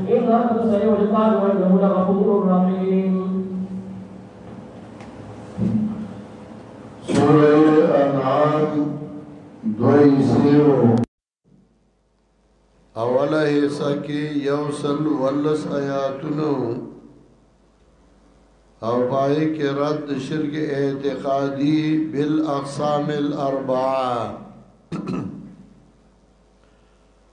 ان ربك سريع العقاب وانه لغفور رحيم سوره انعام دوی سیو اوله حصہ کې یو سل ولس آیاتونو او پای کې رد شرک اعتقادي بالاقسام الاربعه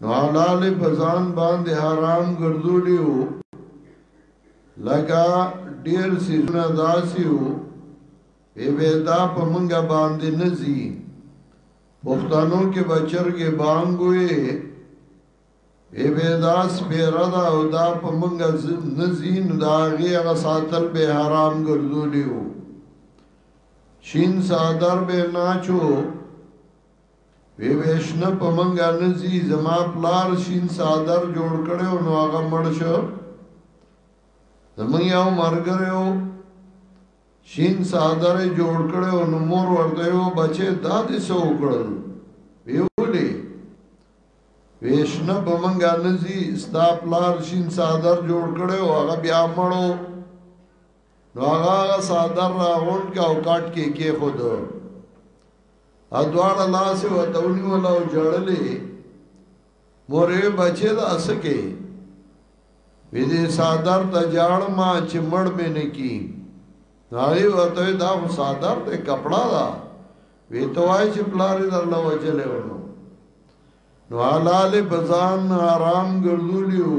نو حلال په ځان باندې حرام ګرځولي وو لکه ډیر سيزونه داسي وو به به دا په منګه باندې نزي پښتنو کې بچرګې بانګوي به به دا سپیرا دا او دا په منګه نزي نو دا غي هغه ساتل به حرام ګرځولي وو شین صادر به ناچو وی ویشنه په منګا نزی زما پلار شین صادر جوړ کړو نو هغه مړ شو زمون یو مرګرو شین صادر جوړ کړو نو مور ورته یو بچی دادې سو کړل ویولې ویشنه په منګا نزی ستا پلار شین صادر جوړ کړو هغه بیا مړو نو هغه صادر را غون کا او کټ کې کې خود ا دواړه لاس او دونی ولا او جړلې مورې بچې دا اسکه وی دې صادر ته جاړ ما چې مړ مې نه کی ناری ورته دا خو صادر ته کپڑا دا وی توای چې پلاری در لا وجلې ورو نو حلال بزان حرام ګرځولیو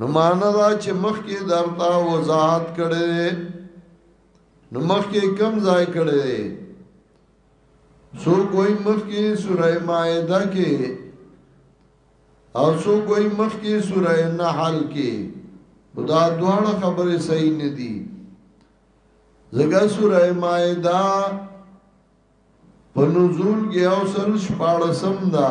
نو معنا دا چې مخکې درته وضاحت کړي نو مخکې کم ځای کړي سو کوئی مخکې سوره مائده کې او سو کوئی مخکې سوره نحل کې دا دواړه خبرې صحیح نه دي زګه سوره مائده په نزول کې او سل شپاړسم ده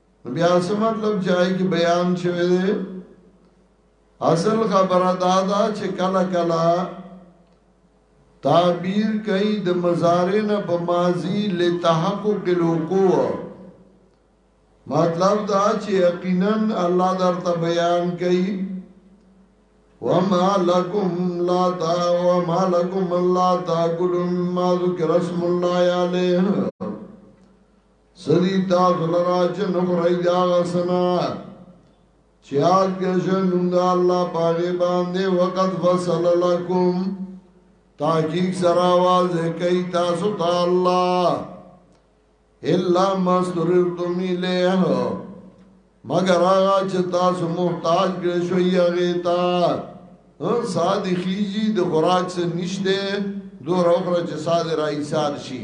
نو بیا څه مطلب چې آی کې بیان شوی دی اصل خبره دا ده چې کله کله تعبیر کوي د مزارین په ماضی لتحقق الوقوع مطلب دا چې یقینا الله درته بیان کوي وما لكم لا تا وما لكم لا تاكلوا مما ذكر اسم الله عليه سری تاسو لرا چې نه خورای دا غسنا چې آج ګرځه نوم د الله پاګې باندې وقت فصل لکم تحقیق سره आवाज کوي تاسو ته الله الا مسترتم الیه مگر هغه چې تاسو محتاج ګرځو یې هغه تا ان ساده خيږي د خوراک څخه نشته دوه روخره چې ساده راي سار شي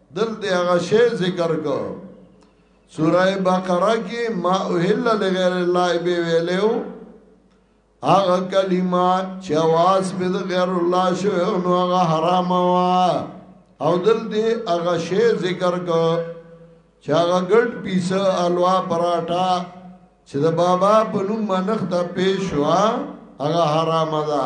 دلته هغه شی ذکر کو سوره بقره کې ما اوهل لغیر الله به ویلو هغه کلمه چې واس به غیر الله شو نو هغه حرام وا او دلته هغه شی ذکر کو چې هغه ګډ پیسه الوا پراټا چې د بابا په نوم منخته پیښ وا هغه حرام ده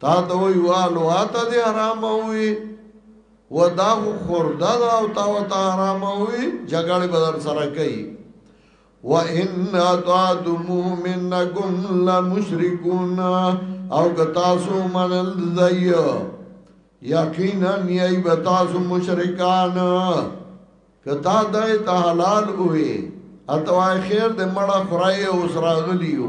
تا ته وی والو اته دی حرام وی و دا خو خورده دا او تا و تا حرام وی جګړه بدر سره کوي و ان اطعتم منکم لمشرکون او که تاسو منل زیو یقینا یی به تاسو مشرکان که تا دای ته حلال وی اتوای خیر د مړه خړای او سراغلیو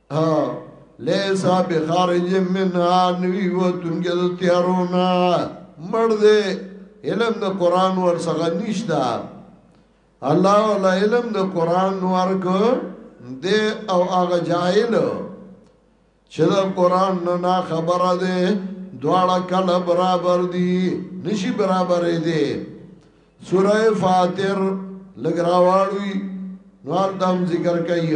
لیسا بخارج منها نوی و تنگی دو تیارونا مرد علم دا قرآن ورسخه نشتا الله ولا علم دا قرآن ورک دے او آغا جائل چه دا قرآن نا خبر دے دواړه کله برابر دي نشي برابر دي سوره فاتر لګراوړوي نو تم ذکر کوي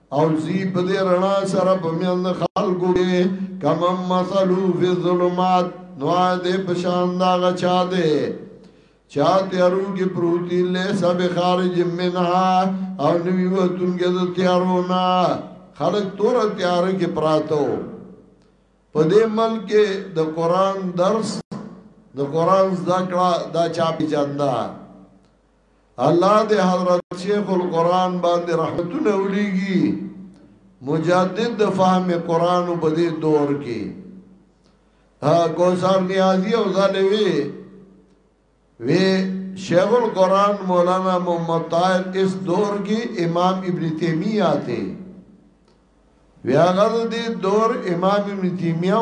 او زی په دې رڼا سره په میند خلکو کې کم مثلو فی ظلمات نو دې په شان دا غچا دې چا تیارو کې پروتي له سب خارج منها او نوی وتون کې د تیارو نه خلک تور تیار کې پراتو په دې ملک کې د قران درس د قران ذکر دا چا پیجندا الله دې حضرت شیخ القرآن باندې رحمتونه ولیږي مجدد د فهم قرآن په دې دور کې ها کوثر نیازی او زالوی وی شیخ القرآن مولانا محمد طاہر اس دور کې امام ابن تیمیہ ته وی هغه دې دور امام ابن تیمیہ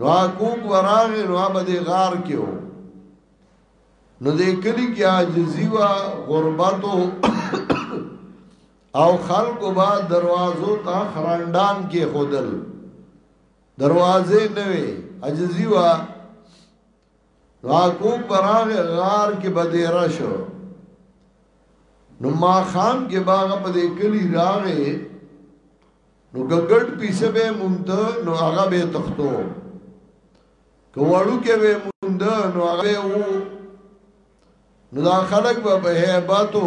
نو کوک وراغه نو به دې غار کې و نو دې کلی کې عاجزی وا غربت او خلق با دروازو ته خراندان کې خودل دروازې نه وي عاجزی وا راکوب براغ غار کې بدیرا شو نو ما خام کې باغ په دې کلی راغې نو ګګټ پیسه به مونږ نو هغه به تختو کوړو کې به مونږ نو هغه وو نو دا خلک به هیباتو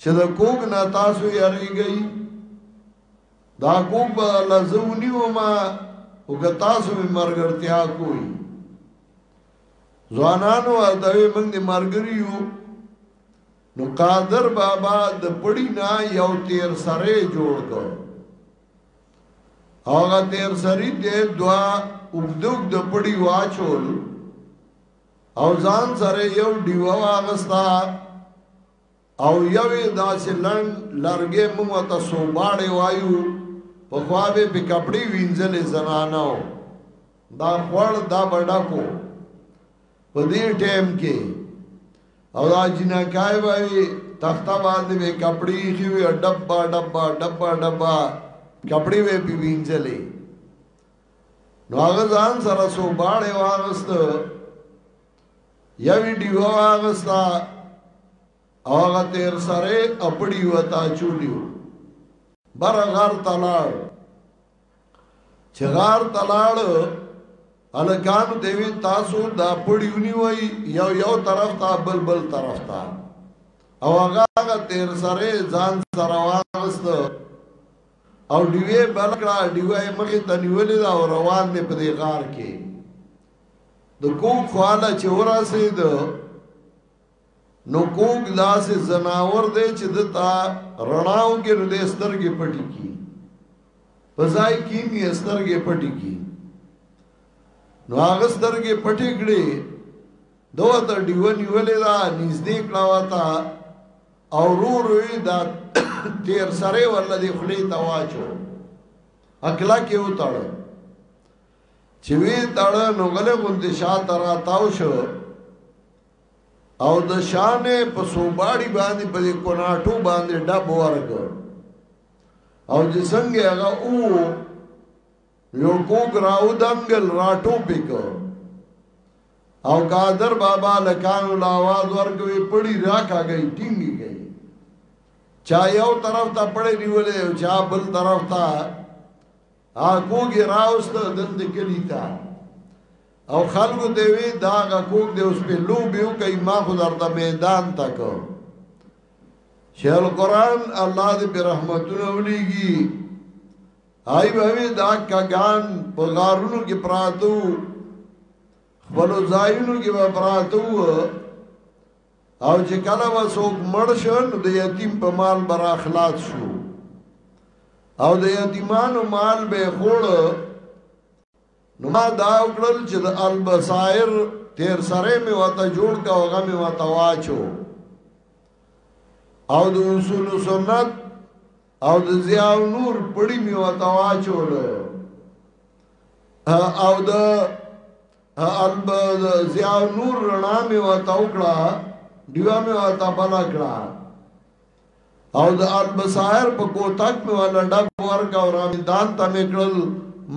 چې د کوګ نه تاسو یریږئ دا کوګ به الله زه ونیوم او که تاسو مې مرګرتیا کوئ ځوانانو ورته وي موږ دې مرګري یو نو قادر بابا د پړی نه یو تیر سره جوړ کړ هغه تیر سری دې دوا وګدوګ د پړی واچول او ځان سره یو دیو واغستا او یوې داسې لنډ لرګې موږ ته سوباړې وایو په خوا به په کپړې وینځلې زنانه و دا خوړ دا بډکو په دې ټیم کې او دا جنکای وایي تخته باندې به کپړې خي وي ډبا ډبا ډبا ډبا کپړې به په وینځلې نو هغه ځان سره سوباړې واغسته یا ویډیو واغستا هغه تیر سره اپړی وتا چولیو بر غار تلاړ چغار تلاړ الکان دیوی تاسو دا پړیونی وای یو یو طرف تا بل بل طرف تا او هغه تیر سره ځان سره واغست او دیوی بلکړه دیوی مخه تنیولې دا روان دی په دې غار کې د کوک خواله چې ورسید نو کوک داسې زناور دی چې د تا رڼاو کې نو د سترګې پټي کی په ځای کې می سترګې پټي کی نو هغه سترګې پټي کړې دوه تر دیو نیولې دا نږدې کړه وتا او رو روی دا تیر سره ولله دی خلی تواچو اکلا کې وتاړو چې وی تړ نو غلې غوندې شاته را تاو شو او د شانې په صوباړي باندې په کوناټو باندې ډب ورګو او چې څنګه هغه او یو کوګ راو دنګل راټو پکو او قادر بابا لکان لا आवाज ورکوي پړی راکا گئی ټینګي گئی چا یو طرف ته پړې نیولې او چا بل طرف ته کوګ یې راوسته دلته کلی ته او خلکو ته وی دا غا کوګ دی اوس په لوبې وکړي ما خو درته میدان تا کو شیخ القرآن الله دې په رحمتونو ولېږي آی به دا کګان په غارونو کې پراتو خپل ځایونو کې به پراتو او چې کله به څوک مړ شو نو د یتیم په مال به راخلاص شو او د یتیمانو مال به خوړ نو ما دا وکړل چې د البصائر تیر سره مې وته جوړ کا هغه مې وته واچو او د اصول سنت او د ضیاء نور پړی مې وته واچول او د اب زیا نور رڼا می وتا وکړه دیوا می وتا بلا کړه او د البصائر په کوتک می ولا ډب ورکا او رامیدان ته می کړل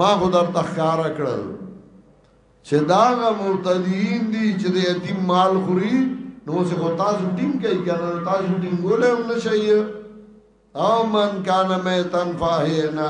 ما خو در تخکار کړل چې داغه مبتدیین دي چې د یتیم مال خوري نو څه خو تاسو ټیم کوي کنه تاسو ټیم ګولې هم نشي او من کان میتن فاهنه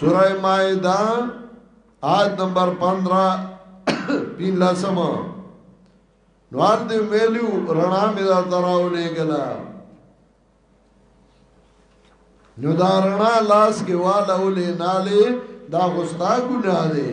سوره مائده آیت نمبر 15 پین لسم نوار دی ویلیو رنا می دا تراو لے گلا نو دا رنا لاس کې والا ولې نالې دا غستا ګناه دی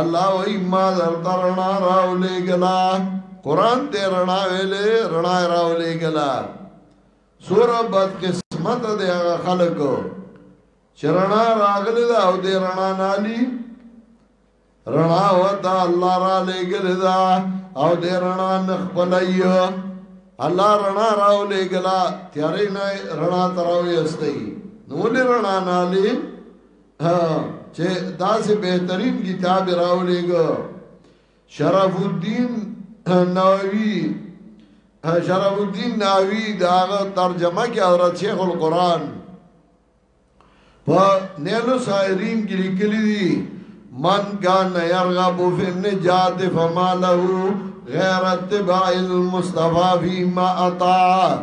الله وای ما در ترنا راو لګلا قران ته رڼا ویلې رڼا راو لګلا سوره بد قسمت دی هغه خلکو چرنا راغلی دا او دی رنا نالی رنا وتا الله را لګل دا او دی رنا نخپلایو الله رنا راو لګلا تیارې نه رنا تراو یستای نو لرنا نالی چې دا سه بهترین کتاب راولېګو شرف الدین نووی شرف الدین نووی دا ترجمه کې او شیخ القرآن په نیلو سایرین کې لیکلي دي من کان يرغب فی النجات فما له غیر اتباع المصطفی فيما اطاع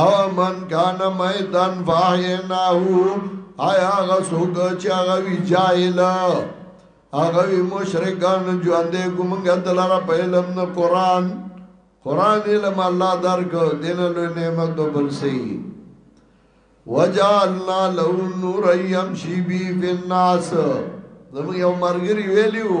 او من کان میتن فاحیناهو آیا هغه څوک چې هغه وی جاهل هغه وی مشرکان ژوند کوم غدلار په علم نه قران قران علم الله درک دین له نعمت په بل سي وجعلنا له نور يمشي به في الناس زمو یو مرګري ویلیو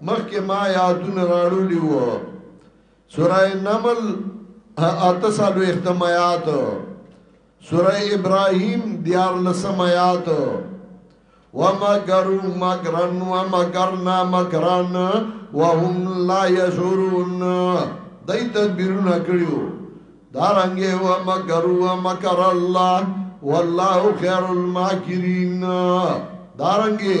مخکې ما یادونه راړولي وو سوره نمل اته سالو اختمایات سوره ابراهیم دیار لسمایات ومکروا مکرا ومکرنا مکرا وهم لا یشعرون دای تدبیرونه کړیو دارنګه ومکروا مکر الله والله خیر الماکرین دارنګه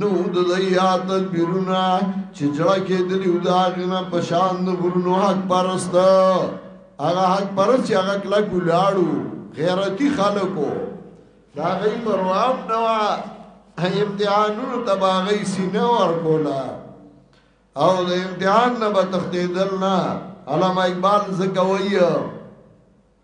نو د دیا تدبیرونه چې جړه کې د لیو دا غنه پشان د غرونو حق پرست هغه حق پرست چې هغه کله ګلاړو غیرتی خلکو دا غي پروام نوا امتحانونو تباغی سینه ور کولا او د امتحان نه به تختیدل نه علامه اقبال زکویه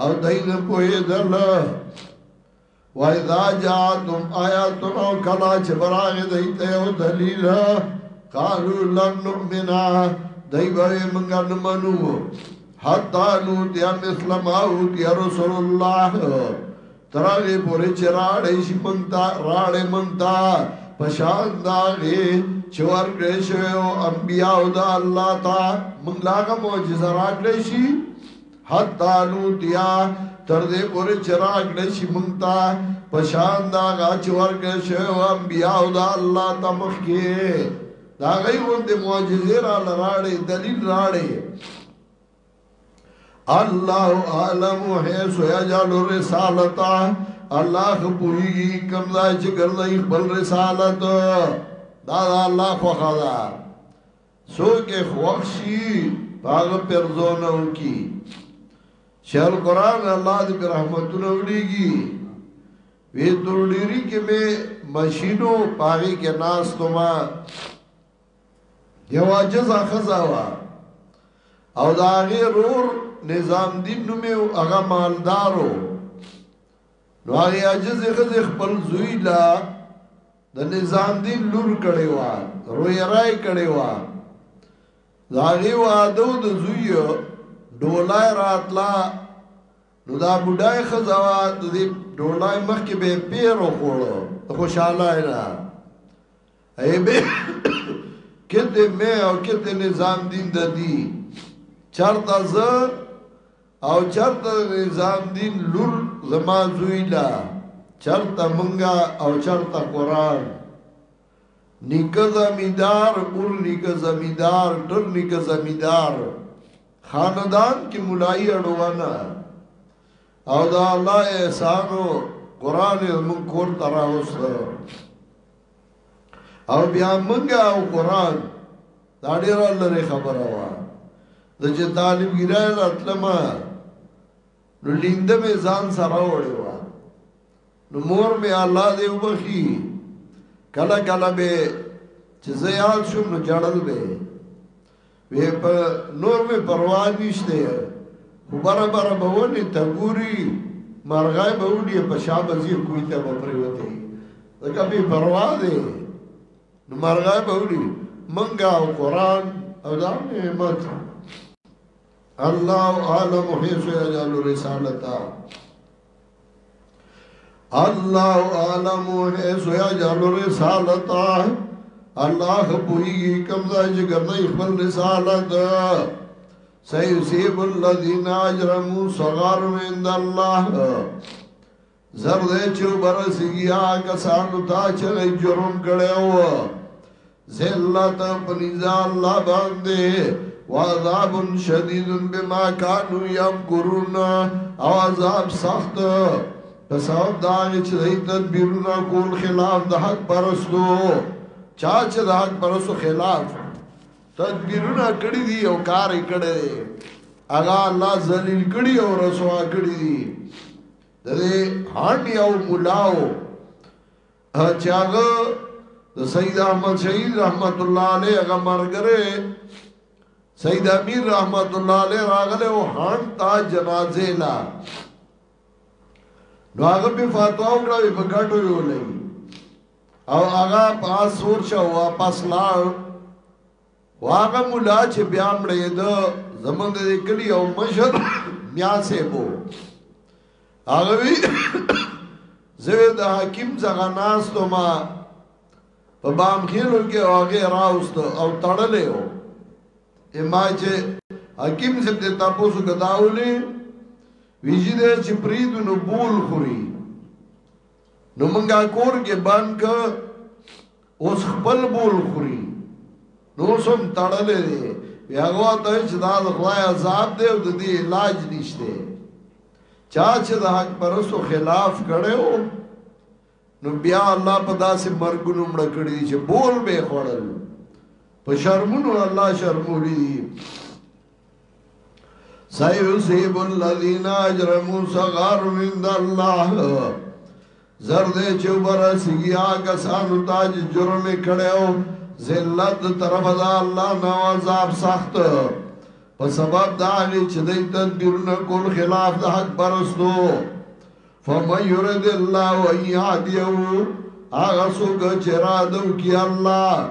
او دای نه پوهېدل وای دا جاتم آیاتنا کلا چې براغه دای ته یو دلیل قالو لن نؤمنا دای به موږ نه منو حتا نو دیا مسلم او دیا رسول الله تراغه پورې چې راړې شي مونږ تا راړې مونږ تا پشان داغه چور کړې شو انبیاء او دا الله تا مونږ لاغه معجزه راکړې شي حتا نوتیا تر دې پورې چراغ نشي مونږ ته پشان دا غاچ ورکه شو انبیاء او دا الله تمخ کې دا غي غوندې معجزې را لراړې دلیل راړې الله عالم حيث يجعل رسالته الله خپويږي کوم ځای چې ګرځي خپل رسالت دا الله خو خدا څوک یې خوښ شي هغه پرځونه وکي چې القرآن الله دې په رحمتونو وړيږي وی تورډيري کې به ماشينو پاغي کې ناس توما یو عجز خزا وا او دا غیر رور نظام دین نومي او هغه مالدارو نو هغه عجز خزه خپل زوی لا د نظام دین لور کړي وا روی راي کړي وا دا غي وادو د زوی ډولای راتلا نو دا بډای خزوا د دې ډولای مخ کې به پیرو خوړو خوشاله نه ای به کته مې او کته نظام دین د دی چرته زه او چرته نظام دین لور زما زوی لا چرته منګه او چرته قران نیکه زمیدار اور نیکه زمیدار ډر نیکه زمیدار خاندان کې مولای اړوانا او دا الله احسانو قران موږ کور تراوسته او بیا منګه او قران دا ډیره لري خبره وا د چې طالب ګرای راتلم نو لیند می ځان سره وړي وا نو مور می الله دې وبخي کله کله به چې زیاد شوم نو جړل به وی په نور می پروا نشته خو بره بره به ونی ته ګوري مرغای به وډي په شا به زی کوی ته به پریوته ځکه بی پروا دی نو مرغای به وډي منګه او قران او دا نعمت الله عالم حیث یجعل رسالتا الله عالم ہے سویا جان رسالت الله پویږي کوم ځای چې ګرځي خپل رسالت سيصيب الذين اجرموا صغار عند الله زرد چې برسیږي هغه کسانو ته چې جرم کړو ذلت پنځه الله باندې وعذاب شدید بما كانوا يمكرون او عذاب سخت په سبب دا چې د تدبیرونو کول خلاف د حق پرستو چا چې د حق پرستو خلاف تدبیرونه کړی دي او کار یې کړی دی هغه الله ذلیل کړی او رسوا کړی دي د دې هانډي او ملاو چې هغه د سید احمد شهید رحمت الله علیه هغه مرګره سید امیر رحمت الله علیه راغله او هان تا جنازه لا نو هغه په فتوا وکړه په ګټو یو لې او هغه پاسور شو واپس لاړ خو هغه مولا چې بیا مړېده زمونږ د کلي او مشر میا صاحب وو هغه وی زه د حکیم څنګه ناستو ما په بام خېلو کې هغه راوست او تړلې و اما چې حکیم زب دې تاسو غداولې ویجی دې چې پرید نو بول خوري نو منګا کور کې بند که اوس خپل بول خوري نو سم تړلې دی بیا هغه ته چې دا د خدای عذاب دی او د دې علاج نشته چا چې د حق پرسو خلاف کړو نو بیا الله په داسې مرګونو مړ کړی چې بول به خړل په شرمونو الله شرمولي سيصيب الذين اجرموا صغار عند الله زرد چې برسږي هغه سانو تاج جرم کړو ذلت طرف دا الله نو عذاب سخت په سبب دا غي چې د تدبیرونو کول خلاف د حق پرستو فمن يرد الله ويهديه هغه څوک چې را دو کی الله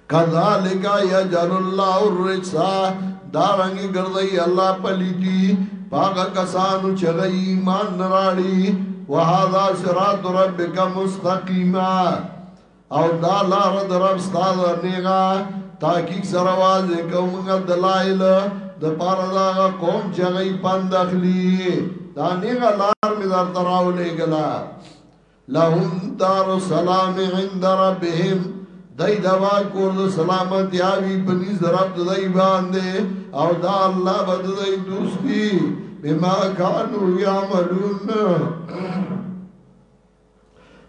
کذالک یجعل الله الرجس دا رنګ ګرځي الله پلیتی پاګه کسانو چې ایمان نراړي وهذا صراط ربک مستقیما او دا لار در رب ستاسو نیغا تحقیق سره واځه کومه دلایل د پاره دا قوم چې غي پندخلی دا نیغا لار می در تراولې ګلا لهم دار السلام عند ربهم دای دوا کور د سلامت یاوی بنی زرب دای باندې او دا الله بد دای دوستی بما کانو یعملون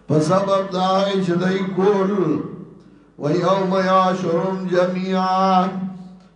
په سبب دای چې دای کول و یوم یاشرم جميعا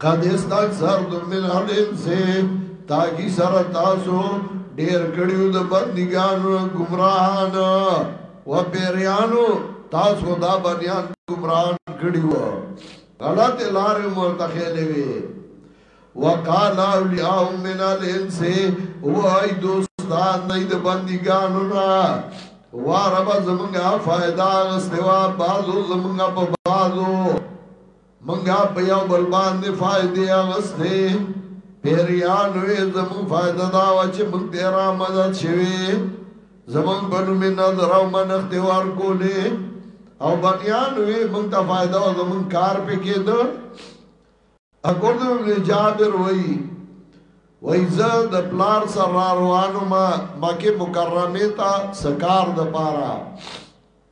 قد استکثرت من الانس تاکي سره تاسو ډېر کړیو د بندګانو گمراهان و پیریانو تاسو دا بنیان گمراهان کړیو غلط لار مرتخیلې وي وقال اولیاء من الانس هو ای دوستان نه د بندګانو را واربا زمونږه فائدہ استوا بازو زمونږه په بازو منګا په یو بل باندې فائدې اغستې پیریانو یې زمون فائدہ دا و چې موږ ته را مدد شوي زمون بنو می نظر او منښت ورکولې او بنیانو یې موږ ته فائدہ او زمون کار پې کېدو اګوردو ابن جابر وایي وایي زه د پلار سره روانو ما مکه مکرمه ته سکار د پاره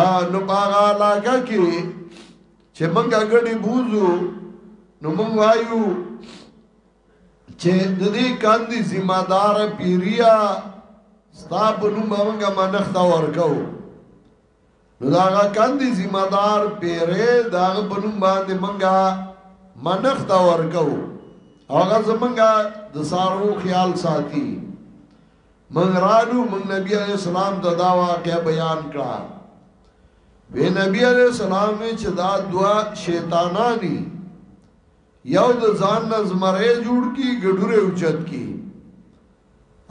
ا نو باغا علاقه کې چې منګه غړي بوزو نو مونږ وایو چې د دې کاندي ذمہ دار پیریا ستا په نوم باندې منښت ورکاو نو دا کاندي ذمہ دار پیرې دا په نوم باندې منګه منښت ورکاو هغه زمونږه د سارو خیال ساتي موږ رالو موږ نبی علیہ السلام ته دا واقعا بیان کړه وی نبی علیہ السلام وی چې دا دوا شیطانانی یو د ځان نظمره جوړ کی ګډوره اوچت کی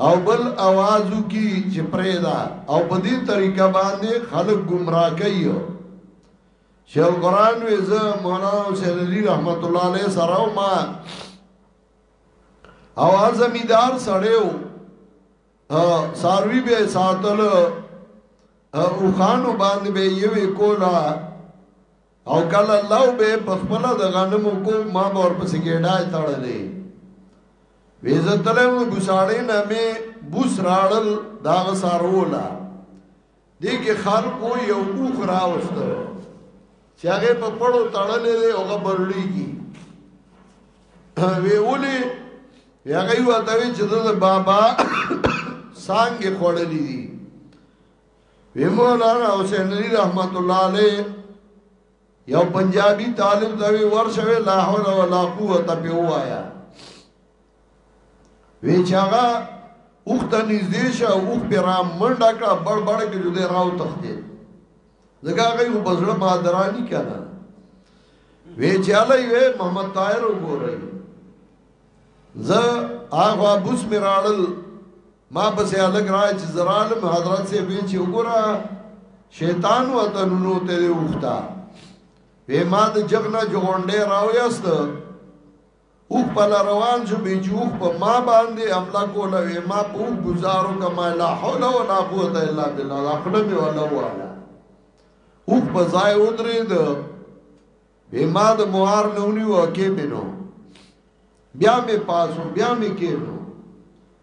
او بل اوازو کی چې پرېدا او په دې طریقه باندې خلک گمراه کوي چې القرآن وی زه مولانا حسین علی رحمت الله علیه سره ما او هغه زمیدار سړی و ساروی به ساتل او خانو باندې به یوې کولا او کله لو به په خپل د غنمو کو ما به ور پسې ګډای تړلې ویزه تلم ګساړې نه مې بوس راړل دا سارولا دې کې خلکو یو اوخ راوسته چې هغه په پړو تړلې دی او غبرړيږي وی ولي هغه یو ته وی چې د بابا څنګه خړلې دي وی مولانا حسین علی رحمت الله علیه یو پنجابی طالب دا وی ورشوي لا حول ولا قوت په وایا وی چې هغه اوخ ته نږدې شه اوخ پې را منډه کړه بړ بړ کې جو دی راو تختې ځکه هغه یې په زړه بادراني که نه وی چې هله یې وی محمد طاهر وګورئ زه هغه بوس مې راړل ما پسې هلک را چې زه رالم حضرت صاحب وی چې وګوره شیطان وطنونو ته دی اوخته وی ما د جغنه جغونډې راویسته اوښ په لا روان شو بې چې اوښ په ما باندې حمله کوله وې ما په اوښ ګزار وکړ ما لا حول ولا قوت الا بالله دا خوله مې وله وواله اوښ په ځای ودرېد بې ما د مهار نه ونیو کې مې نو بیا مې پاسو بیا مې کېنو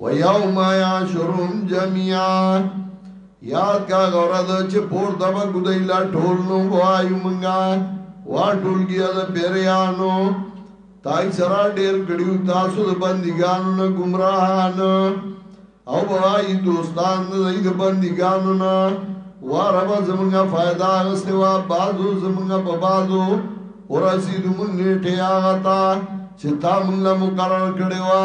ويوم يعشرهم جميعا یاد کا غورد چې پور دبا ګدای لا ټول نو وایو منګا وا ټول کیا د پیریانو تای سره ډیر ګړیو تاسو د بندګانو نه گمراهان او وای دوستان نه د بندګانو نه وا رب زمونږه فائدہ غستوا بازو زمونږه په بازو ورسیدو مونږ نیټه آغا تا چې تا مونږ له مقرر کړي وا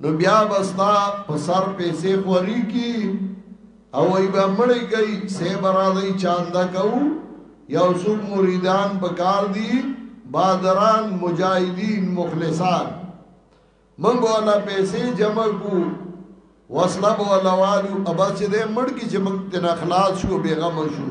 نو بیا بستا په سر پیسې خوري کی او ای به مړی کوي سه برادی چاندا کو یو څو مریدان بکار دي بادران مجاهدین مخلصان منګو والا پیسې جمع کو وصله والا والو ابا چې دې مړ کی چې موږ تن اخلاص شو بیغم شو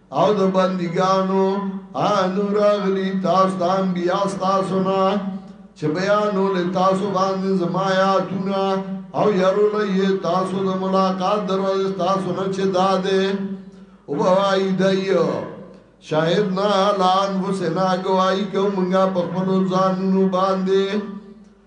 او د بندګانو انو راغلی تاسو د انبیا تاسو نه چې بیانو له تاسو باندې زما یاتونه او یارو له تاسو د ملاقات دروازه تاسو نه چې داده او وای دایو شاید نه لان حسینا گواہی کومګه په خپل ځانونو باندې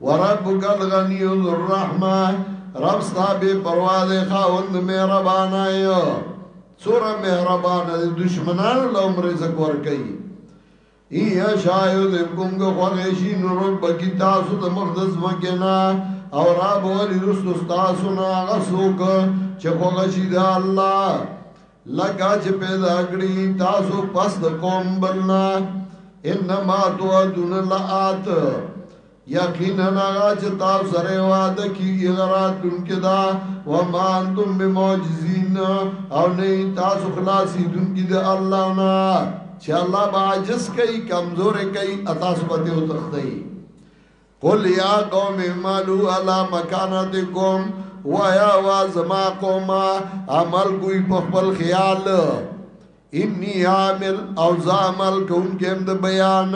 وربک الغنی ذو الرحمه رب ستا بے پروا دے خاوند مهربان آیا سورا مهربان دے دشمنان لهم رزق ورکی ای شایو دے کنگو خوغیشی نرد بکی تاسو دے مقدس مکینا او را بولی رسو ستاسو نا غسوک چه خوغشی دے اللہ لکه چې پیدا کړی تاسو پس د قوم بلنا انما توعدون لآت یقینا هغه چې تاسو سره وعده کیږي غراتون کې دا و ما انتم بمعجزین او نه تاسو خلاصي دن کې د الله نه چې الله باجس کوي کمزور کوي تاسو به ته تختی قل یا قوم اعملو علی مکانتکم ویا وا زما قوم عمل کوي په خپل خیال انی عامل او زامل کوم کېم د بیان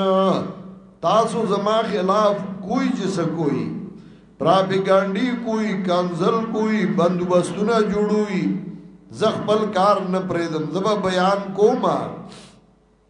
تاسو زما خلاف کوئی جس کوئی پراپیګانډي کوئی کنزل کوئی بندوبستونه جوړوي زخپل کار نه پرېدم زما بیان کومه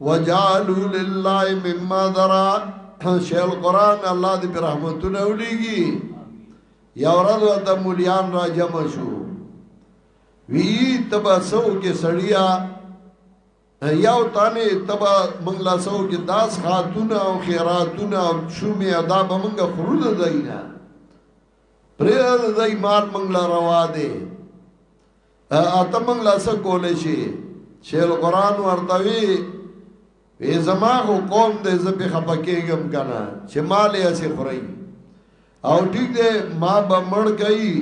وجعلوا لله مما ذرا شیخ القران الله دې پر رحمتونه ولېږي یا ورځ ته مليان را جمع شو وی تبا سو کې سړیا یو تانه تبا منګلا سو کې داس خاتون او خیراتون او شومې ادا به منګه خرود زینا پرې زای مال منګلا روا دي اته موږ لا څه کولای شي چې القرآن ورته وي وی زما خو قوم دې زه په خپه کېږم که نه چې ما لې هسې خورئ او ټیک دی ما به مړ کوي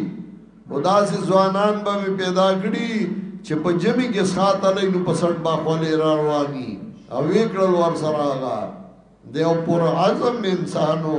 نو داسې ځوانان به مې پیدا کړي چې په جمعي کې ساته لې نو په سړ با خولې را رواني او وکړل ور سره هغه دی او پر عزم انسانو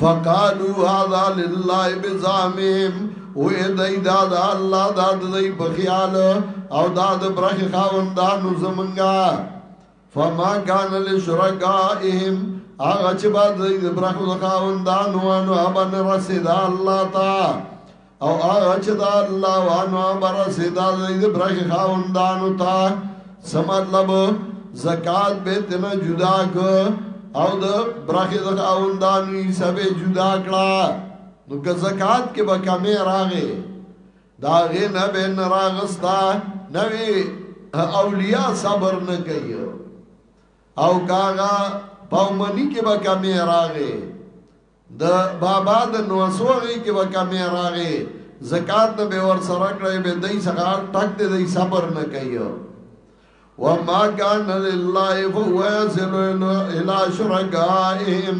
فقالو هذا لله بزعمهم او دای دا دا الله دا دای په خیال او دا د برخ خاوندانو زمونږه فما كان لشركائهم هغه چې بعد د برخ خاوندانو انو ابن رسید الله تا او هغه چې دا الله وانو بر سیدا دې برخ خاوندانو تا سمطلب زکات به تنه جدا ک او د برخ د خاوندانو حساب جدا کړه نو که زکات کې به کمې راغې دا غې نه به نه راغستا نوې اولیاء صبر نه کوي او کاغه پاومنی کې به کمې راغې د بابا د نوسو غي کې به کمې راغې زکات نه به ور سره کړې به دای څنګه ټک دې دای صبر نه کوي وما كان لله فهو يصل الى شركائهم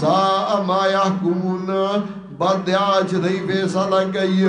ساء ما يحكمون بد چې دای فیصله کوي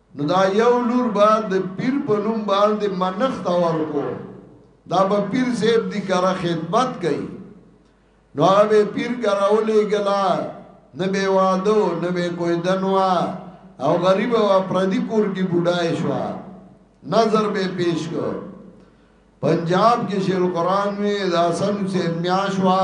نو دا یو لور به د پیر په نوم باندې منښت ورکو دا به پیر صاحب دی کرا خدمت کوي نو هغه پیر کراولې ګلا نه به وادو نه به کوئی دنوا او غریب او پردي کور کې بډای شو نظر به پیش کو پنجاب کې شیخ القرآن می دا سن سے میاشوا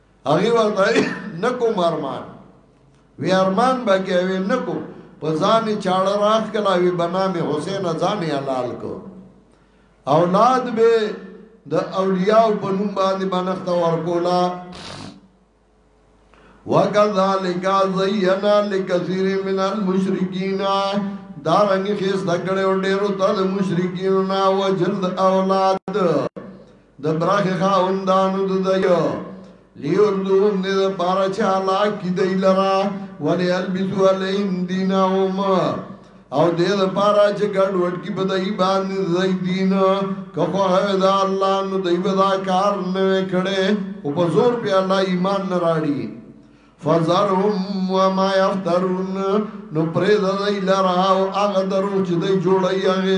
هغه ورته نکو مرمان وی ارمان به کې وی نکو په ځان چاړه راخ کلا وی بنام حسین ځان حلال کو اولاد به د اولیاء په نوم باندې بنخت ورکولا وکذالک زینا لکثیر من المشرکین دا رنګ خیس دکړې او ډېرو ته د مشرکین نه وجل اولاد د برخې خاوندانو د دیو لیردوم دې د پاره چې هلاک کی دی لرا ولې البسو علیهم دینهم او دې د پاره چې ګډ وډ کی په دای باندې زئی دین کفو دا الله نو دی ودا کار نه کړي او په زور په الله ایمان نه راړي فزرهم وما يفترون نو پرې د دی لرا او هغه درو چې دی جوړي هغه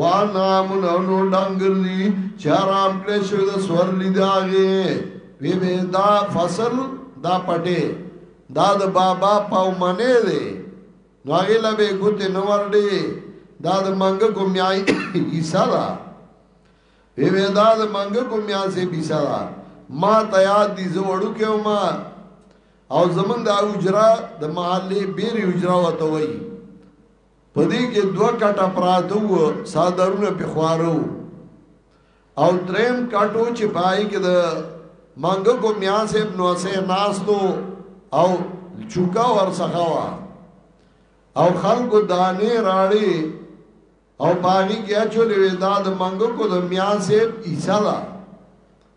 وانا منونو ډنګر دي چې آرام کړې شو د سور لیداغه وی وی دا فصل دا پټه دا د بابا پاو منه دی نو هغه لا به ګوت نو ورډي دا د منګ کومیای عیسی دا وی وی دا د منګ کومیا سي عیسی دا ما ته یاد دي زه وړو کې ما او زمنګ دا اجرا د محله بیر اجرا وته وایي په دې کې دوه کټه پراته وو صادرونه په خوارو او دریم کټو چې پای کې د منګ کو میان صاحب نو سه ناستو او چوکا ور سخاوا او خلکو دانه راړي او پاغي کې اچولې وې دا د منګ کو د میان صاحب ایسا دا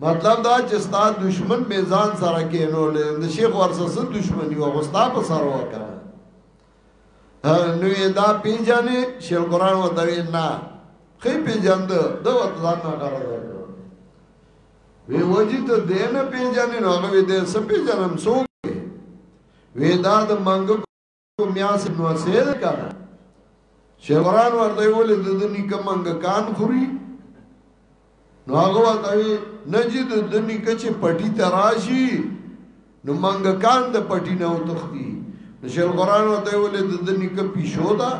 مطلب دا چې ستا دشمن به ځان سره کېنول د شیخ ورسره دشمنی او غستا په سر وکړه نو دا پیجنې شیخ قران وتوی نه خې پیجند د وطن نه کار ورکړ وی وجی ته دین پیجنې نو هغه دې سپیجنم سو وی دا د منګ میاس ابن اسید کنه چې قران ورته ویل د دې نیکه منګ کان خوري نو هغه ورته نجد د نیکه چې پټی تراشي نو منګ کان د پټی نه وتختی نو چې قران ورته ویل د دې نیکه پیشو ده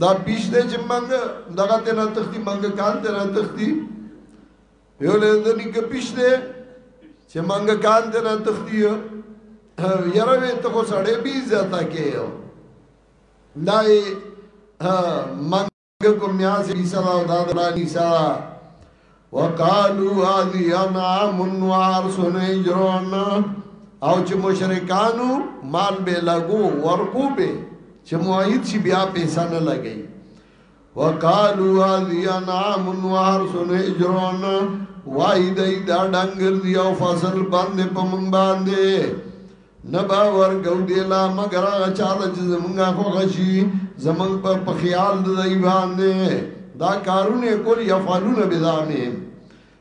دا پیش دې چې منګ دغه ته نه تختی منګ کان ته نه تختی یو له دني کپیش دی چې مانګه کان ته نه تختی یاره وې ته خو سړې بي زیاته کې یو دای مانګه کو میاز ری سره او داد رانی سره وقالو هذه انعام وارسن اجرون او چې مشرکانو مال به لګو ورکو به چې موحد شي بیا پیسې نه لګي وقالو هذه انعام وحرس هجرون وای دای دا ډنګر دی او فصل باندې په مونږ باندې نبا ورګو دی لا مگر چاله چې زمونږه خو غشي زمونږ په په خیال دی باندې دا کارونه کول یفعلون بزامهم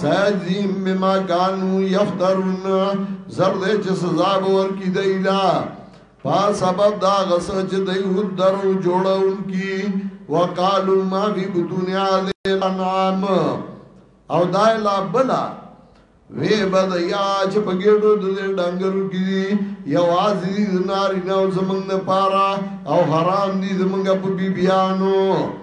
سیجزیم بما کانو یفترون زرد چې سزا به ورکی دی لا پا سبب دا غصه چې دی هود درو جوړون کی وقالو ما فی بدون هذه الانعام او دا لا بلا وی بد یا چې په ګډو د ډنګرو کې یو ازي ناری نو زمنګ نه پارا او حرام دي زمنګ په بیبيانو بی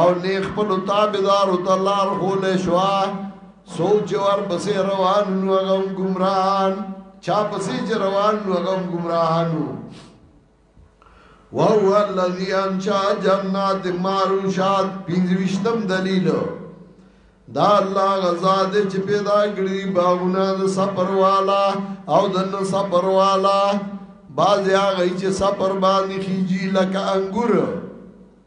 او نه خپل تابعدارو ته لار خولې شو څوک چې ورپسې روان نو هغه هم ګمراهان چا پسې چې روان نو هغه هم ګمراهان وو وهو الذي انشا جنات معروشات پنځوشتم دلیل دا الله غزا دې چې پیدا کړی باغونه د سفر والا او د نو سفر والا باز هغه چې سفر باندې خيږي لکه انګور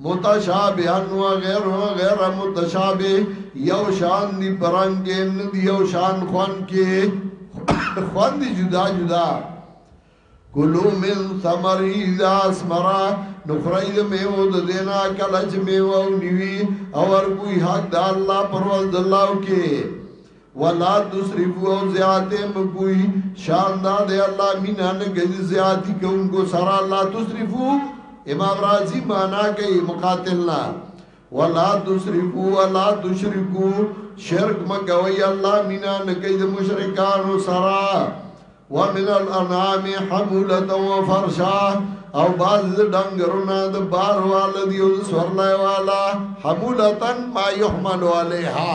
متشابها و غیر و غیر متشابه یو شان دی پرنګ کې ندی یو شان خوان کې خوان دی جدا جدا کلو من ثمری دا اسمرا نخرای دا میو دا دینا کلچ میو او نیوی اور کوئی حق دا اللہ پرواز دلاو کے ولا تسرفو او زیاده مکوی شان دا دی الله مینا نه گزی زیادی کوونکو سره الله تسرفو امام رازی معنا کوي مقاتل نه ولا تسرفو ولا تشرکو شرک مګوي الله مینا نه کوي د مشرکانو سره ومن الانعام حمولة وفرشا او باز دنگرنا د بار والا دی او سورلای والا حمولتن ما یحمل علیها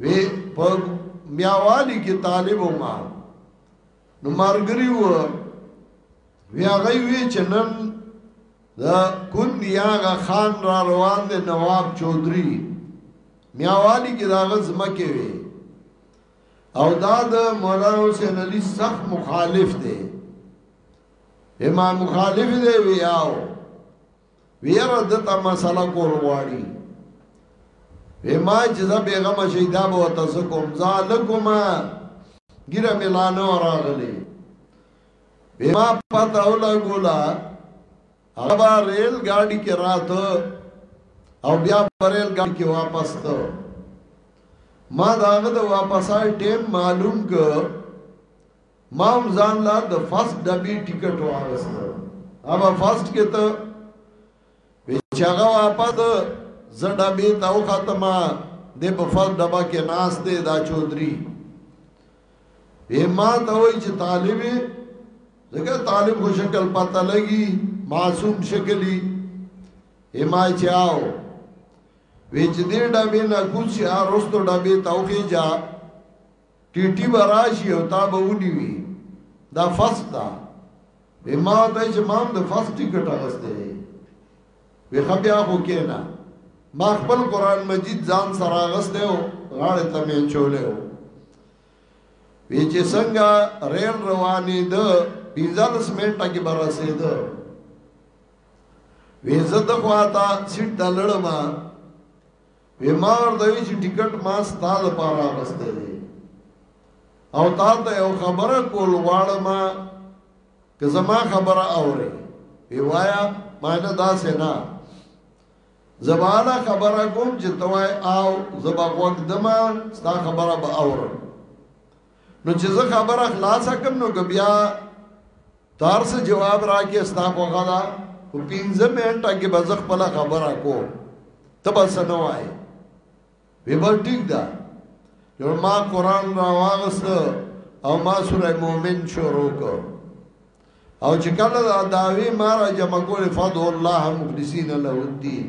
وی په میاوالی کې طالب ما نو مرګري و وی هغه وی چې نن دا کون یاغه خان را روان دی نواب چودري میاوالی کې داغه زمکه وی او دا د مولانا حسین علی سخت مخالف دی امام مخالف دی وی آو ویره دته مسله کول غواړي وما جزا بیغم شیدا بو تاسوکم ذالکم ګیره ملانو راغلی وما پتا ولا ګولا هغه ریل ګاډي کې راته او بیا ریل ګاډي کې واپس ته ما داغه د واپسای ټیم معلوم ک ما هم ځان لا د فرست ډبی ټیکټ واغست اما فرست کې ته چاغه واپد زړه به تا او ختمه د په فرست ډبا کې ناس ته دا چودري به ما ته وای چې طالب زګه طالب خو شکل پته لګي معصوم شکلی اما چاو وچ دې ډبې نه کوڅه ارستو ډبې توخی جا ټي ټي به راشي او تا به ونیوي دا فسټ ده وی ما ته چې ما د فسټ ټیکټ اغسته دی وی خبیا خو کېنا ما خپل قران مجید ځان سره اغسته او غاړه ته مې چولې و وی چې څنګه ریل روانې ده بنځل سمټ کې برسې ده وی زه د خواته سیټ دلړم وی ما ورته وی چې ټیکټ ما ستا لپاره راغسته دی او تا ته یو خبره کول واړه ما که زما خبره اوري وی وایا ما نه دا سینا زباله خبره کوم چې توای او زبا وګدما ستا خبره به اورم نو چې زه خبره خلاص کم نو که بیا تار سه جواب را کې ستا خو غلا په پینځه منټه کې به زه خپل خبره کو ته بس نه وای به بل ټیک ده یو ما قران را واغست او ما سوره مؤمن شروع کو او چې کله دا داوی ما را جمع کول فضل الله مخلصین له الدين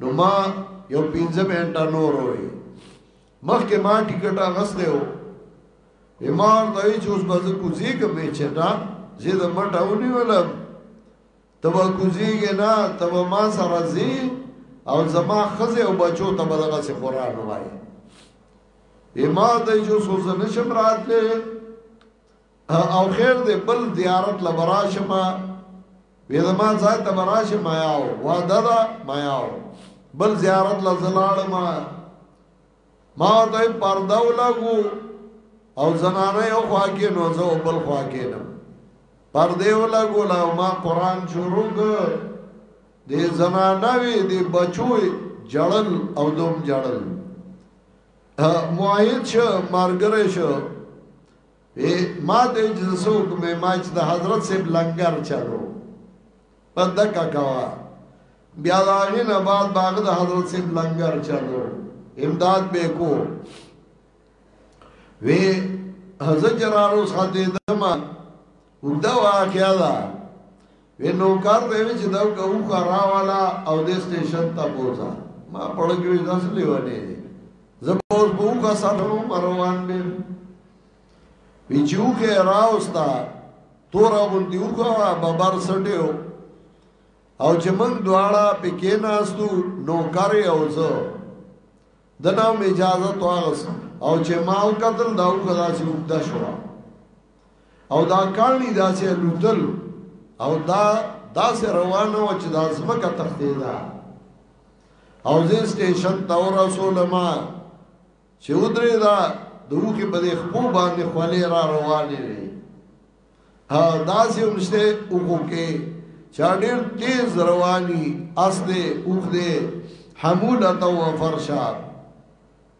نو ما یو پینځه منټه نور وې مخکې ما ټیکټ اغسته و امام ته چې اوس به کوزي کومې چټا زه د مټه ونیولم تب کوزيږي نه تب ما سره زی او زما خزه او بچو ته بدغه سي قران وای امام ته چې اوس نشم راتله او خیر دې بل زیارت لبراشم وې زما ځای ته براشم ما یاو وا ددا ما یاو بل زیارت لزلاړ ما ما ته پرده ولګو او زنانه یو خوا کې نو زه بل خوا کې نه پرده ولګو لا ما قران شروع کړ دې زنانه وی دې بچوي جړل او دوم جړل موحد شو مارګره شو اے ما ته چې څو کوم ما چې د حضرت صاحب لنګر چلو په دکا کوا بیا دا غي نه بعد باغ د حضرت صاحب لنګر چلو امداد به کو وی حضرت جرارو ساده دما اوږده واقعا ده وی نوکر دی وی چې دا کوم خرا والا او د سټیشن ته پوزا ما پړګوي داس لیوانه دي زبور په وګه سره روان دي وی چې وګه راوستا تور غوندي وګه بابر سټیو او چې موږ دواړه پکې ناستو نوکر او زه دنه اجازه تواغس او چې ما وکتل دا وګه داسې وګه شو او دا کانی دا سه لوتل او دا دا سه روانه و چې دا زمکه تختې دا او زه سټیشن ته ورسول ما چې ودرې دا دوه په دې خپل باندې خولې را روانې وي ها دا سه مشته وګوکې چا ډېر تیز رواني اس دې اوخ دې حموله تو فرشا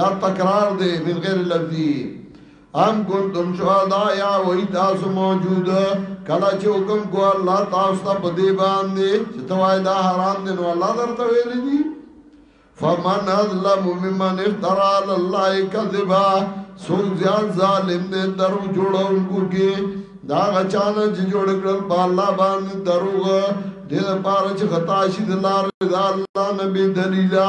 دا تکرار دی من غیر لفظی ام کنتم شهدا یا وای تاسو موجود کله چې حکم کو الله تاسو ته په دې باندې چې توای دا حرام دی نو الله درته ویل دي فمن اظلم ممن افترى على الله كذبا سوک زیاد ظالم دے درو جوڑا ان کو کی دا غچانا چی جوڑ کرل پا اللہ باندی درو غا دے دا پارا چی خطاشی دلار دا اللہ نبی دلیلہ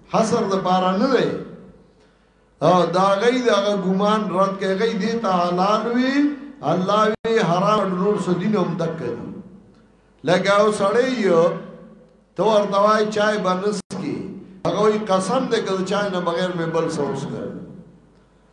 حسر د پارا نه دی او دا غي دا ګمان رد کوي غي دي ته حلال وي الله وی حرام نور سدین هم دک کوي لکه او سړی یو تو ورته وای چای بنس کی هغه قسم دې کړ چای نه بغیر مې بل سوس کړ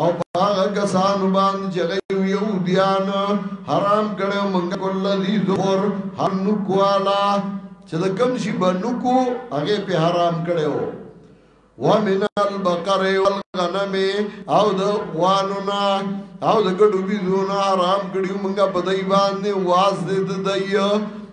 او په هغه کسانو باندې چې هغه یهودیان حرام کړی موږ کل ذي ظفر هر نوک والا چې د کوم شي به نوکو هغه په حرام کړی وو ومن البقر والغنم او د غوانونا او د ګډو بيزونا حرام کړیو مونږه په دای باندې واز دې د دای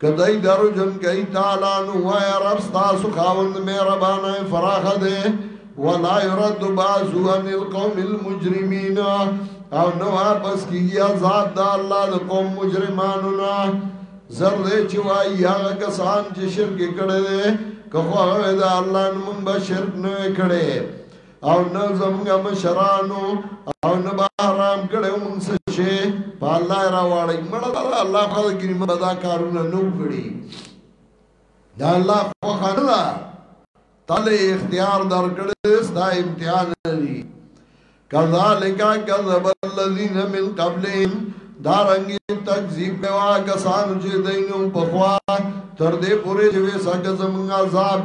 که دی درو جن کئی تعالی نو وای رب ستاسو خاوند مهربانه فراخ ده ولا يرد باسو عن القوم المجرمين او نو واپس کیږي عذاب د الله د قوم مجرمانو نه زر دې چې وای هغه کسان چې شرک کړي دي کفاره ده الله نو موږ به شرک نه کړي او نه زمونږه مشرانو او نه به حرام کړی مونږ څه شی په الله یې راواړئ مړه ده الله خو د کریم به دا کارونه نه وکړي دا الله خوښه نه ده تا له اختیار درکړی ستا امتحان لري کذالک کذب الذین من قبلهم دارنګي تکذیب کوا کسان چې دینو په خوا تر دې پورې چې وسګ زمونږ عذاب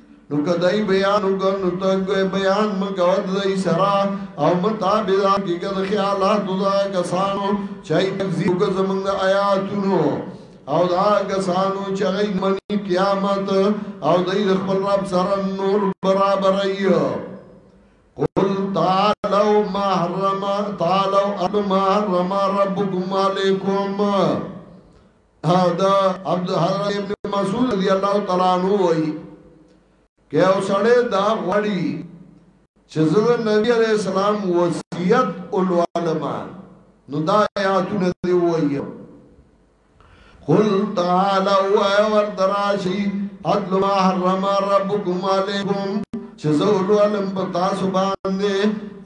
نو کدای بیان وګن نو تنګ بیان مګو دای سرا او متابعا کې کد خیالات دا کسانو چای تکذیب کو زمنګ آیاتونو او دا کسانو چې غي منی قیامت او دای خپل رب سره نور برابر ایو قل تعالوا ما حرم تعالوا ما حرم ربكم عليكم دا عبد حضرت ابن مسعود رضی الله تعالی عنہ وای کې او سړی دا غړی چې زه نبی علیہ السلام وصیت اولوالما نو دا آیاتونه دی وایو قل تعالی و اور دراشی اتل ما حرم ربکم علیکم چې زه اولوالم په تاسو باندې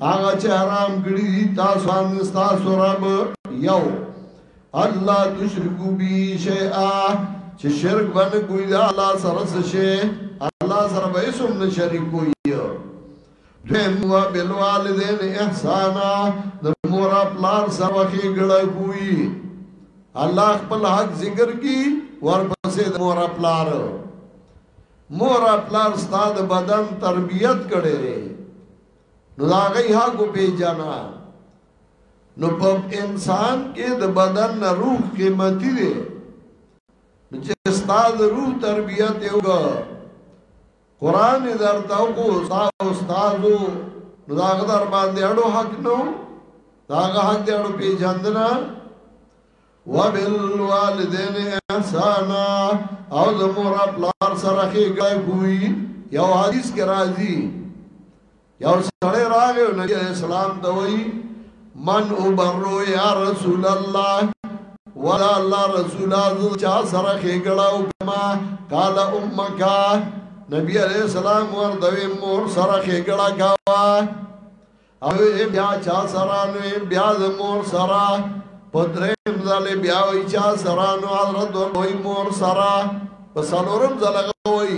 هغه چې حرام کړی تاسو باندې تاسو رب یو الله تشرکو بی شیئا چې شرک باندې کوئی دا الله سره څه شي الله سره به هیڅ نه شریک کوئی دیم و بالوالدین احسانا د مور پلار سره کې ګړه کوئی الله خپل حق ذکر کی ورپسې د مور پلار مور پلار ستاد بدن تربیت کړي نو دا غي حق په جانا نو په انسان کې د بدن نه روح قیمتي دی چې استاد روح تربیت یو قرآن درته کو استادو داغه در باندې اړو حق نو داغه حق دې اړو پیژندنه وبالوالدین احسانا او زمور پلار سره کې ګای کوي یو حدیث کې راځي یو سړی راغی او نبی علیہ السلام ته وایي من ابرو یا رسول الله ولا الله رسول الله چا سره خېګړه او کما قال امک نبی علیہ السلام ورته مور سره خېګړه کاوه او بیا چا سره نو بیا د مور سره پدریم زل بیا وی چا سره نو حضرت وی مور سره په سلورم زل غوي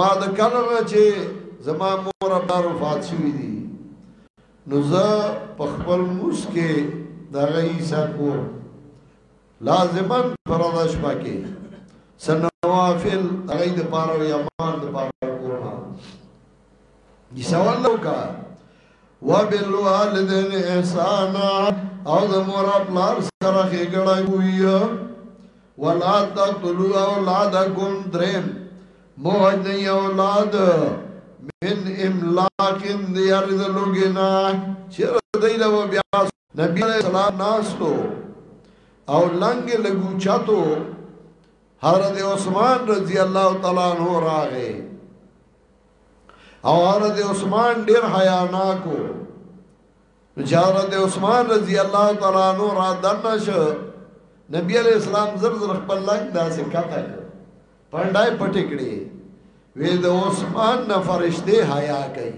ما د کله نه چې زما مور او پلار وفات شوي دي نو زه په خپل موس کې دغه عیسی کو لازما فرض شپه کې سنوافل هغه د پاره یا مان د پاره کورما سوال نو کا وبالو والدین احسان او د مور پلار سره خېګړای وی ولا تقتلوا اولادکم درم موج نه اولاد من املاک دی ارزلوګنا چر دی لو بیا نبی علیہ السلام ناستو او لنګ لګو چاتو حضرت عثمان رضی الله تعالی عنہ راغه او حضرت عثمان ډیر حیا ناکو حضرت عثمان رضی الله تعالی عنہ را دنه شو نبی علیہ السلام زر زر خپل لنګ داسې کاته پړډای پټې کړې وې د عثمان نه فرشته حیا کوي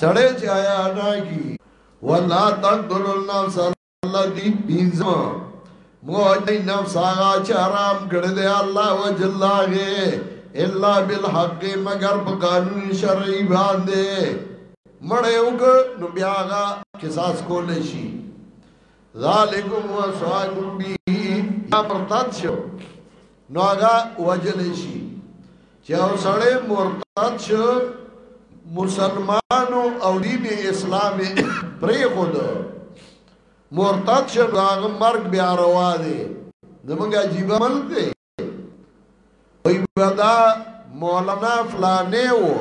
سړی چې آیا ټاکی ولا تقتل النفس الذي بيزا موجی نفس آغا چه حرام کرده اللہ و جل آغی الا بالحق مگر په قانون شرعی باندې مړې وګ نو بیا غا قصاص کول شي ذالکم وصاکم بی یا مرتد شو نو هغه وجل شي چې او سړی مرتد شو مسلمانو او دین اسلام پرې خود مرتد شو هغه مرګ بیا روا دی زمونږ عجیب ملک دی وی بدا مولانا فلانه و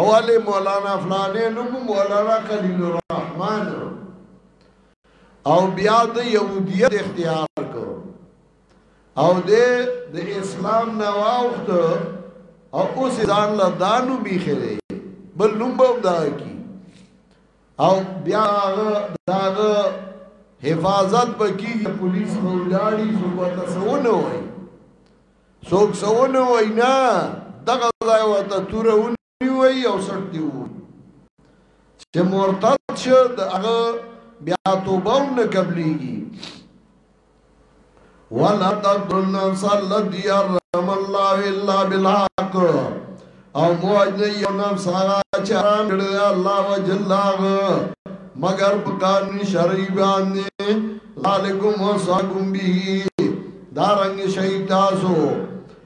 اول مولانا فلانه نو مولانا خلیل الرحمن او بیا د یهودیت اختیار او دې د اسلام نه واوخت او اوس ځان له دانو میخه دی بل نوم به دا کی او بیا دا حفاظت بکی پولیس مولاړي سو ته سونه وای څوک سونه وای نه دغه ځای وته تورونه وی او سټ دی وو چې مرتد شه د هغه بیا توبه نه قبليږي ولا تقتل نفس الذي حرم الله الا بالحق او موجنه یو نفس هغه چې حرام کړی الله وجل مگر په قانون شرعي باندې ذالکم وصاکم به دارنګ شهید تاسو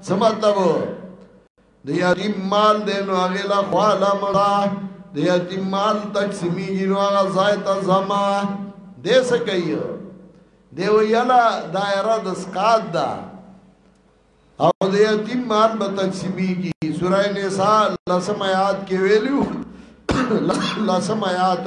څه مطلب د یتیم مال دی نو هغه لا خواله مړه د یتیم مال تقسیمیږي نو هغه ځای ته زما دې څه کوي دی ویلا دایره د سقات ده او د یتیم مال به تقسیمیږي سورہ نساء لسم آیات کې ویلو لسم آیات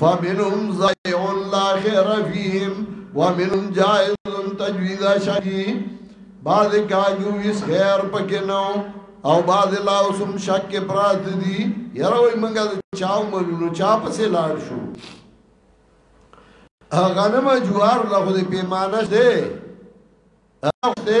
فمنهم ضائع لا خير فيهم ومنهم جائز تجويد شجي بعض کاجو اس خیر پکې نو او بعض لا اوسم شک کې پرات دي یاره وای منګه چاو ملو چا پسې لاړ شو غنم جوار له دې پیمانه ده اخته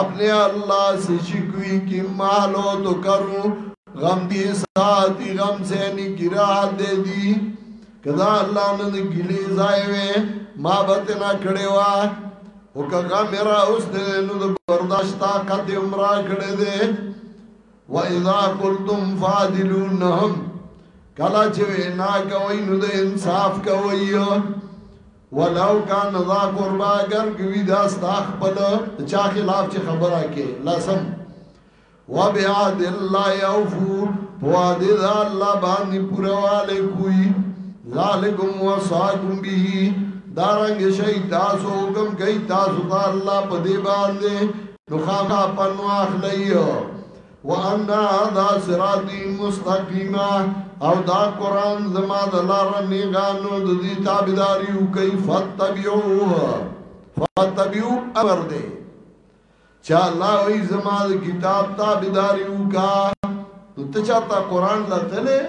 اپنے اللہ سے شکوی کی مالو تو کرو غم دی ساتی غم سینی کی راہ دے دی کدا اللہ نن گلی زائی وے ما بتنا کڑے وا او که غم را اوس دے نو د برداشت طاقت عمره کړې دے و اذا قلتم فاضلونهم کلا چې وینا کوي نو د انصاف کوي ولو کان ذا قربا اگر کوي دا ستا خپل چا خلاف چې خبره کې لازم وبعد الله يوفو وعد ذا الله باندې پرواله کوي ذالکم وصاکم به دارنګ شي تاسو حکم کوي تاسو ته الله په دې باندې نو خامہ پنو اخلیو وان هذا صراطي مستقيما او دا قران زما د لار نه غانو د دې تابعداري او کوي فتبعوه فتبعو امر دې چا الله وي زما د کتاب تابعداري او کا نو ته چاته قران لته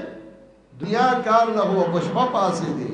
دنیا کار له هو بشپا پاسې دې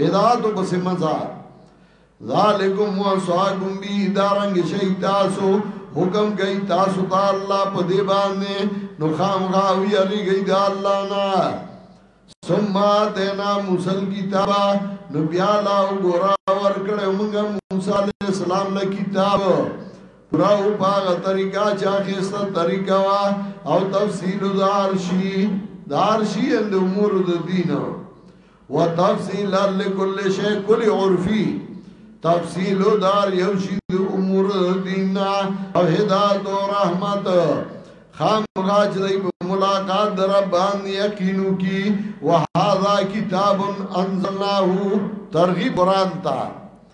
بدعاتو پسې مزه ذالکم وصاکم بی دارنګ شي تاسو حکم کوي تاسو ته الله په دې باندې نو خامغا وی اړیږي د الله نه ثم دینا موسی کتاب نو بیا لا وګورا ور کړو موږ موسی علی السلام له کتاب راو باغ طریقہ چا خسته طریقہ وا او تفصیل دار شي دار شي اند امور د دینه وتفصيلا لكل شيء كل عرفي تفصيل دار يوشيد امور دين او هدايت او رحمت خام غاج دی ملاقات در ربان یقینو کی وهذا کتاب انزلناه ترغیب قران تا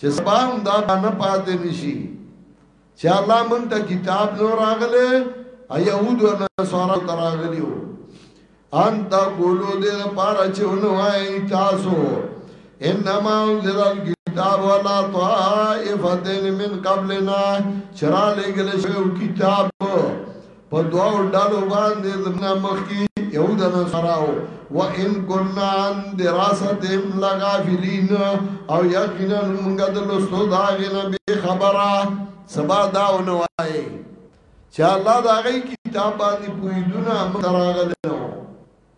چې سبا هم دا نه پاتې نشي چې الله مونږ ته کتاب نو راغله ایهود او نصارا ته راغلیو ان دا ګولو دې لپاره چې ونوای تاسو انما انزل الكتاب ولا طائفه من قبلنا چرا لګل شو کتاب په دواړو ډلو باندې زمنا مخکي يهود نصاراو وان كنا عن دراستهم لغافلين او یقینا موږ د لوستو دا غنه به خبره سبا دا ونه وای چې الله دا غي کتاب باندې پویدونه متراغله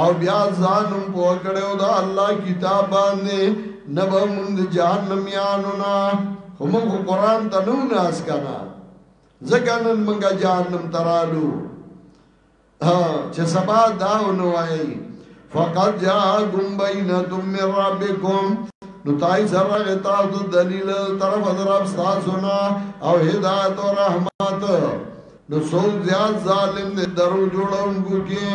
او بیا ځان هم پوه کړو دا الله کتاب باندې نه به مونږ د جهنميانو نه خو مونږ قرآن ته نو ناس کنه ځکه نن مونږه جهنم ترالو چې سبا دا نو وایي فقط جاءكم بينة من ربكم نو تای سره غتا د دلیل طرف حضرت تاسو نه او هدایت او رحمت نو څوک زیات ظالم دی درو جوړونکو کې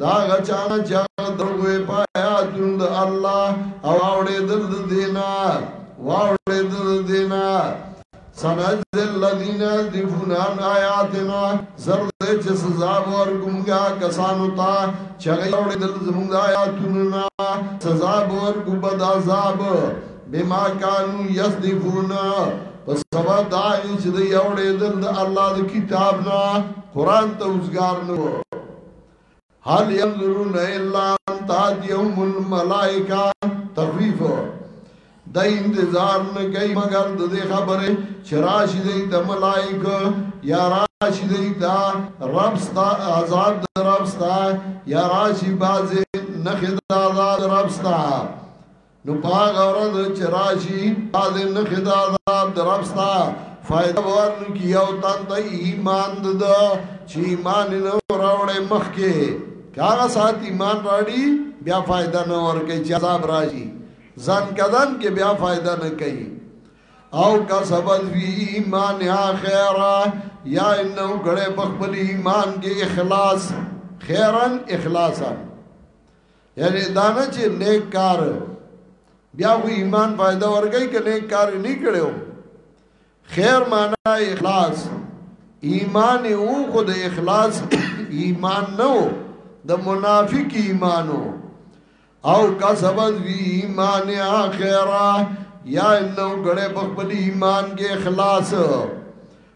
دا هغه چا نه چې هغه دروغ وایي په آیاتونو د الله او اورېدل د دینا واورېدل د دینا سنجزي الذين يصدفون عن آياتنا زر دې چې سزا ورکومګه کسانو ته چې هغه اورېدل زموږ آیاتونو نه سزا ورکوم بد عذاب بما کانو یصدفون په سبب دا چې د یو ډېدل د الله د کتاب نه قران ته وزګار نو هل ينظرون الا ان تاتيهم الملائکه تخفیف د انتظار نه کوي مگر د دې خبره چې راشي دی د ملائکه یا راشي دی دا رب ستا عذاب د رب ستا یا راشي بازه نه خدای عذاب رب ستا نو په هغه ورځ چې راشي بعضې نښې د عذاب د رب ستا فایده به ورنه کړي یو تن ته ایمان د ده چې ایمان یې نه راوړی مخکې که هغه ساعت ایمان راړي بیا فایده نه ورکوي چې عذاب راشي ځان کدن کې بیا فایده نه کوي او کسبت فی ایمان خیرا یا انه ګړې په خپل ایمان کې اخلاص خیرن اخلاصا یعنی دا نه چې نیک کار بیا خو ایمان فائدہ ورګی که نیک کار نه کړو خیر معنا اخلاص ایمان او خو د اخلاص ایمان نو د منافق ایمانو او کسبت وی ایمان اخره یا نو غړې په خپل ایمان کې اخلاص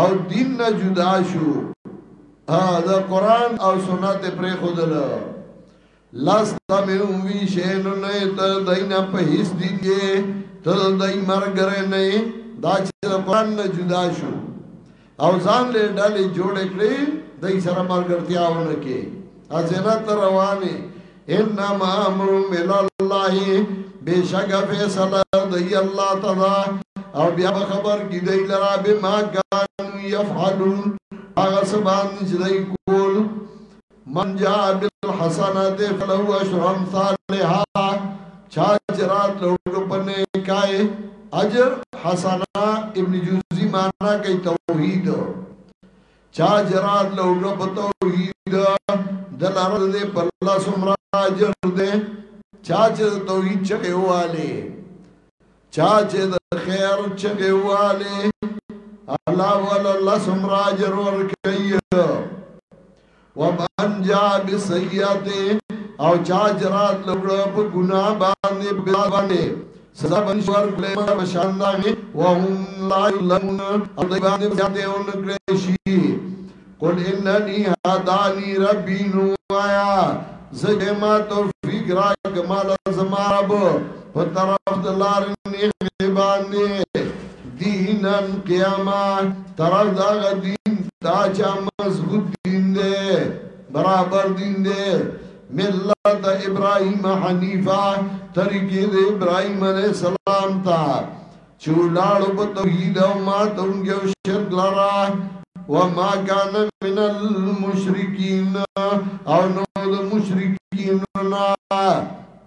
او دین نه جدا شو دا قران او سنت پرې خودل لاس دا مې وی شین نه ته دینه په هیڅ دین کې ته دای مرګ نه دا چې قران نه جدا شو او ځان له ډلې جوړ کړې دای سره مرګرتیا ونه کې ازنه تر روانه انما امر من الله بشک فیصله دی الله تعالی او بیا خبر کی دی لرا بما کان یفعلون هغه سبان چې دی کول من جاء بالحسنات فلو اشر امثالها چا چرات لوګ پنه کای اجر حسنا ابن جوزی معنا کوي توحید چا جرار له وکړه په توحید د لاره دې په الله سمرا اجر دې چا چې توحید چغه واله چا چې د خیر چغه واله الله ولا الله سمرا اجر ور کوي ومن جا بسیئات او چا جرات لګړه په ګناه باندې باندې سزا به نشي ورکړی مګر په شان د هغې وهم لا یظلمون او دوی باندې به زیاتی ونه کړی شي قل انني هداني ربي نو وایا زه چې ما توفیق راکړه ما له زما رب په طرف د لارې نیغې باندې دینا قیاما طرف د هغه دین دا چې مضبوط دین دی برابر دین دی ملت ابراهيم حنيفه طریقې د ابراهيم عليه السلام ته چې ولاړو په توحید او ما ته ونګو شرک لرا وما كان من المشركين او نو د مشرکین نه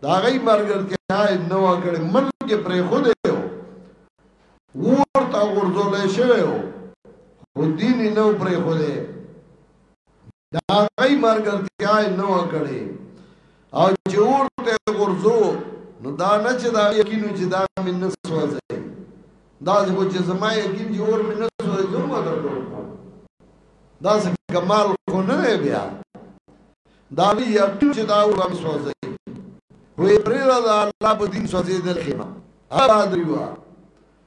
دا غي مرګرتیا نو کړي ملک پر خو دی ورته ورزول شوی خو دین نو پر خو دی دا غي مرګلتیا نه وکړي او چې ورته غرزو نو دا نه چې دا یقینو چې دا من نه سوځي دا چې چې زما یقین چې ور من نه سوځي زه ما درته دا څه کمال خو نه بیا دا وی یقین چې دا ور من سوځي وې پرې دا الله په دین سوځي دل خېما هغه دریوا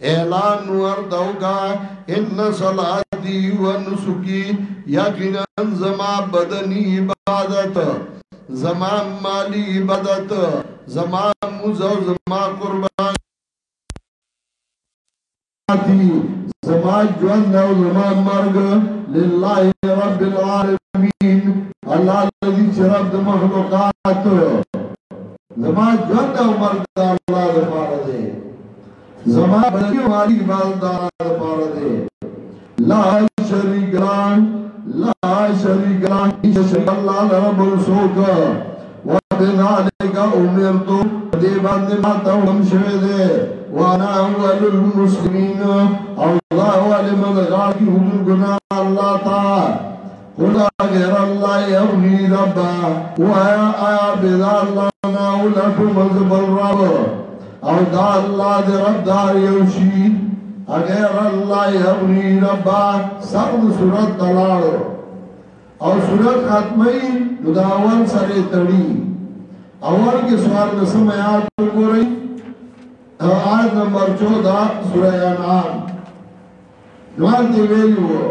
اعلان ورته وکا ان صلاتی و نسکی یقینا زما بدنی عبادت زما مالی عبادت زما موزو زما قربان زما جوان او زما مرگ لله رب العالمین الله الذي شرب د مخلوقات زما جوان او مرگ الله لپاره دی زما بلنی مالی مال دارا دپار دے لا شریک لان لا شریک لان ایش شریک اللہ لرب السوک و بذالک امرتو دے باندے ما تاوم شوے دے وانا اول المسلمین او دا والی مدغاقی حضور گناہ اللہ تا قل غیر الله یبغی ربا وایا آیا بلا الله نا ولټو مزبل رب او دا الله دې رب دار یو شي غیر الله یبغی ربا سر صورت دلال او صورت ختمه نو دا اول سره تړي اول کې سوال د سم آیات وګورئ آیت نمبر 14 سورہ انعام دوار دی ویلو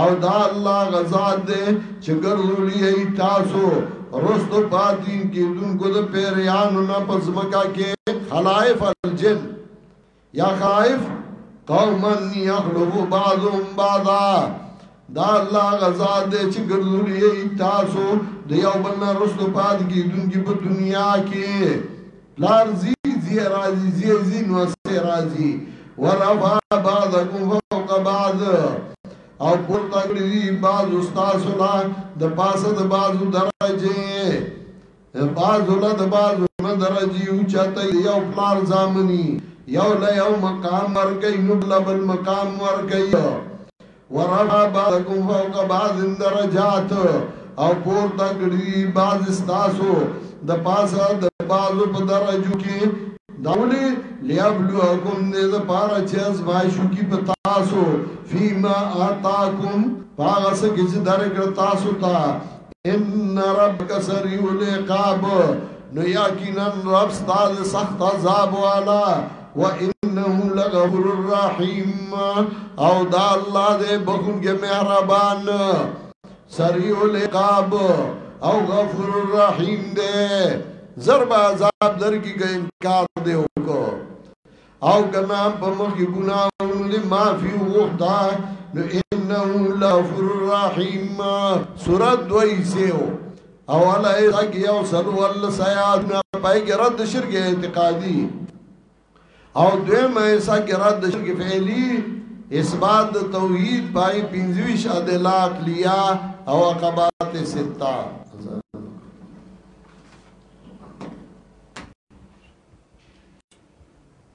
او دا الله هغه ذات دی چې ګرځولي یې تاسو رستو پاتې کېدونکو د پیریانو نه په ځمکه کې خلایف الجن یا خلایف قوما یخلق بعضهم بعضا دا الله هغه ذات دی چې ګرځولي یې تاسو د یو بل نه رستو پاتې کېدونکي په دنیا کې پلار زی زی راځي زی زی نو سه راځي ورفع بعضکم فوق بعض او پر تګړي بعض استاد لا د پاسه د بعضو درجه بعض لا د بعضو نه درجه او چاته یو پلار زامني یو لا یو مقام ورکي نو بل بل مقام ورکي ورفع بعضکم فوق بعض درجات او پور تکړی بعض استاسو د پاسه د بعضو په درجو کې داولی لیبلوکم دې د پاره چې ازمایشو کې په تاسو فيما آتاکم هغه څه کې چې درکړ تاسو ته ان ربک سریع العقاب نو یقینا رب ستاسو سخت عذاب والا وانه لغفور الرحیم او دا الله دې بخون کې مهربان سریع العقاب او غفور الرحیم دې ضرب عذاب در کی که انکار دې وکړو او کنا په مخ کې ګناهونه دې معافي وغوښتا نو انه لغفور الرحیم سورۃ دوی سیو او علی غږ یو سل ولس آیاتونه پای کې رد شرک اعتقادي او دویم ایسا کې رد شرک فعلی اثبات توحید پای پنځویش ادله عقلیه او عقبات ستا